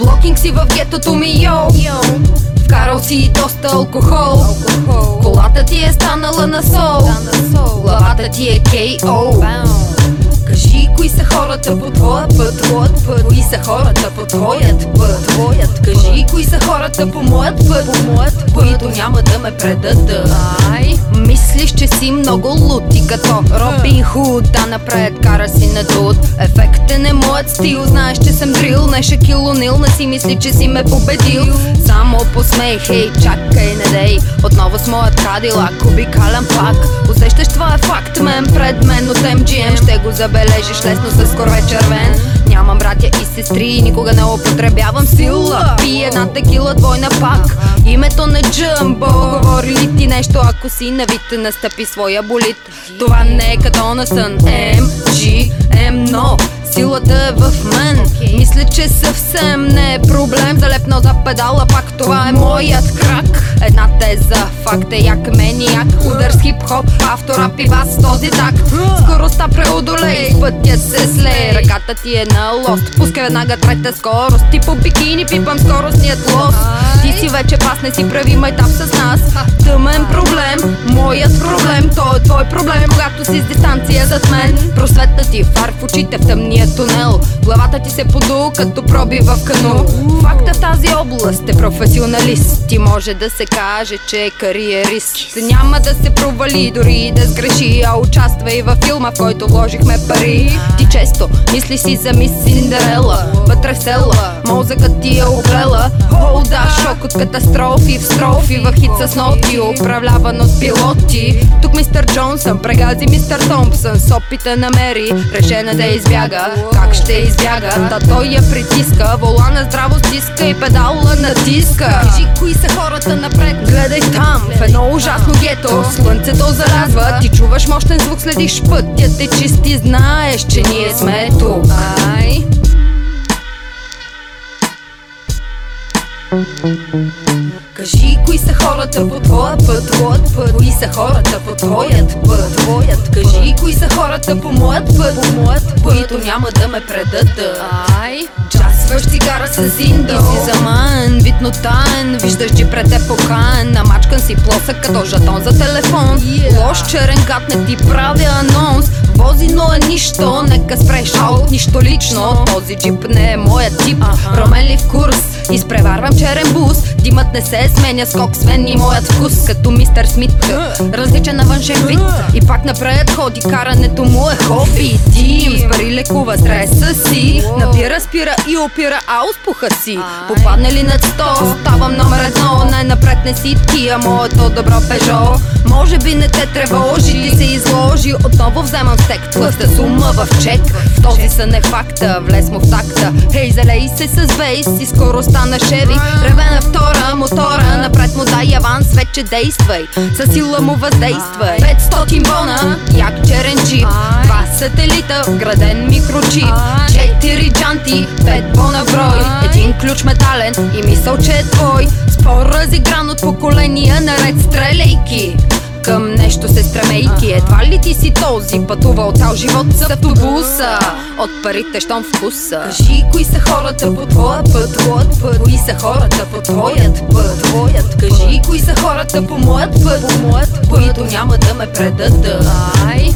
Блокинг си в гетото ми, йоу Вкарал си доста алкохол. Колата ти е станала на сол. Главата ти е KO Кажи кои са хората по твоя път, твоят път Кои са хората по твоят път, твоят Кажи кои са хората по моят път, по моят път? Които няма да ме предадат. Ай, мислиш, че си много луд И като Робин Худ, да напред кара си на дуд. Ефектен е моят стил, знаеш, че съм дрил. Не Шакил Онил, не си мисли, че си ме победил. Само посмей, хей, чакай, не дей. Отново с моят кадилак, обикалям пак. Усещаш, това е факт, мен пред мен от MGM Ще го забележиш лесно с корве червен. Нямам братя и сестри, никога не употребявам сила. Пи една текила, двойна пак. Името на Джъмбо Говори ли ти нещо, ако си на вид Настъпи своя болит. Това не е като на сън MGM, но. Силата е в мен Мисля, че съвсем не е проблем. Залепнал за педала, пак това е моят крак. Една теза, факт е як мениак Удар с хип-хоп, автора пива с този так. Скоростта преодолей, пътя се слей Ръката ти е на лост Пускай веднага трета скорост. Ти по бикини пипам скоростният лост Ти си вече пас, не си прави майтап с нас. Тъмен проблем, моят проблем Твой проблем, когато си с дистанция зад мен. Просветна ти фар в очите в тъмния тунел. Главата ти се поду като проби в кану. Факта в тази област е професионалист. Ти може да се каже, че е кариерист. Няма да се провали, дори и да сгреши А участва и във филма, в който вложихме пари. Ти често мисли си за мис Синдерела. Вътре в села, мозъкът ти е облела О, да, шок от катастрофи в строфи В хит с ноти, управляван от пилоти. Тук мистер Джонсън. Прегази мистер Томпсън. С опита намери, решена да избяга. Как ще избяга? Та той я притиска. Волана здраво стиска и педала натиска. Кажи кои са хората напред? Гледай там, в едно ужасно гето. Слънцето заразва, ти чуваш мощен звук Следиш пътя. Те чисти, знаеш, че ние сме тук. Ай. Кажи кои са хората по твоя път, твоят път. Кои са хората по твоят път, твоят Кажи кои са хората по моят път, по моят път. Които няма да ме предадат. Ай, Джасваш цигара с индо. Ти си за мен, витно таен Виждаш, че пред е покаен Намачкан си плосък като жетон за телефон. Yeah. Лош черен гад не ти правя анонс. Вози, но е нищо, нека спреш аут, нищо лично. Този джип не е моят тип, променлив курс Изпреварвам черен бус, димът не се сменя Скок свен и моят вкус, като мистер Смит. Различен на външен вид и пак напред ходи Карането му е хоби. Тим с пари лекува стреса си Набира, спира и опира, а успуха си. Попадне ли над 100, ставам номер едно Най-напред не си ти, а моето добро пежо. Може би не те тревожи, ти се изложи Отново вземам стек, твърста сума в чек. В този сън е факта, влез му в такта. Хей, залей се с бейс и скоро стана шеви Реве на втора мотора, напред му дай аванс, вече действай. Със сила му въздействай. 500 бона, як черен джип Два сателита, вграден микрочип. Четири джанти, пет бона брой. Един ключ метален и мисъл, че е твой. Спор разигран от поколения наред стреляйки към нещо се стремейки Едва ли ти си този пътувал цял живот с автобуса. От парите щом вкуса. Кажи кои са хората по твоя път, твоят път? Кои са хората по твоят път, твоят Кажи кои са хората по моят път, по моят път Които няма да ме предадат. Ай